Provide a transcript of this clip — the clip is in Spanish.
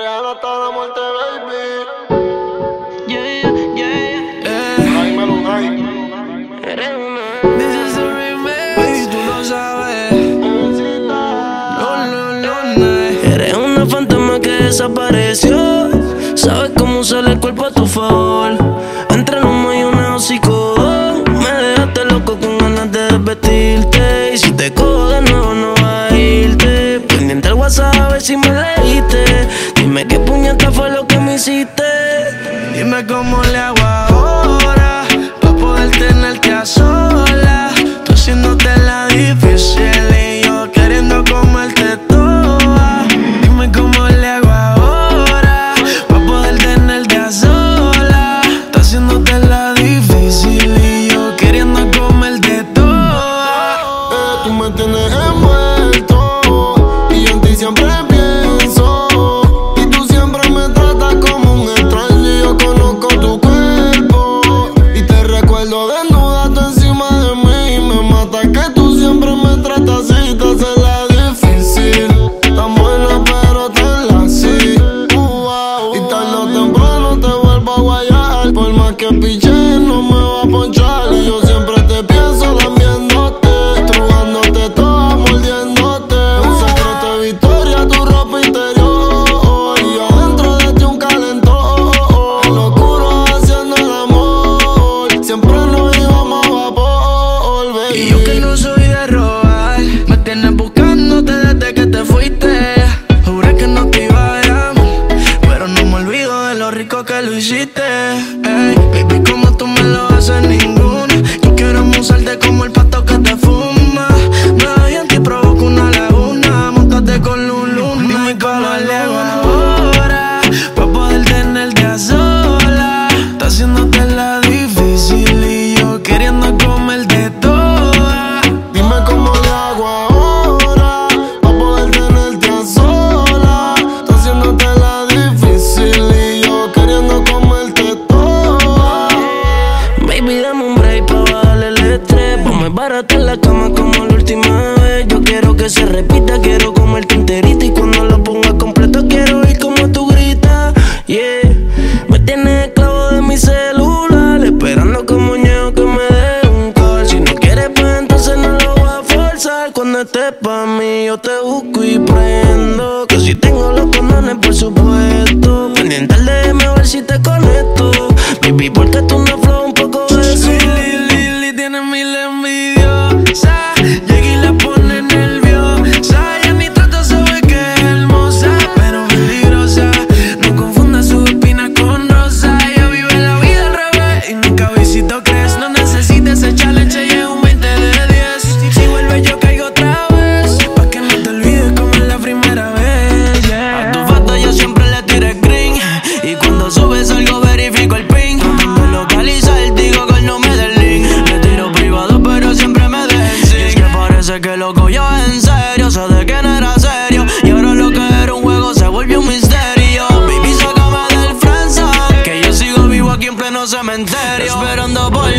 Real hasta la muerte, baby. Yeah, yeah, yeah. Ay, Melunay. Eres una. This is a remix. Baby, tú lo sabes. No, no, no, no. Eres una fantasma que desapareció. Sabes cómo usar el cuerpo a tu favor. Dime cómo le hago ahora para poder tenerte a sola. Tú haciéndote la difícil y yo queriendo comerte toda. Dime cómo le hago ahora para poder tenerte a sola. Tú haciéndote la difícil. encima de mí me mata que en la cama como la última vez. Yo quiero que se repita, quiero comer enterita y cuando lo ponga completo quiero oír como tú gritas. Yeah, me tienes esclavo de mi celular, esperando como ñeo que me dé un call. Si no quieres, pues entonces no lo voy a forzar. Cuando estés pa' mí, yo te busco y prendo. Que si tengo los condones, por supuesto. Pendiente al DM a ver si te conecto. Baby, porque tú Pensé que lo cogió en serio, sé de que no era serio. Y ahora lo que era un juego se volvió un misterio. Baby, sácame del friendzone, que yo sigo vivo aquí en pleno cementerio. Esperando por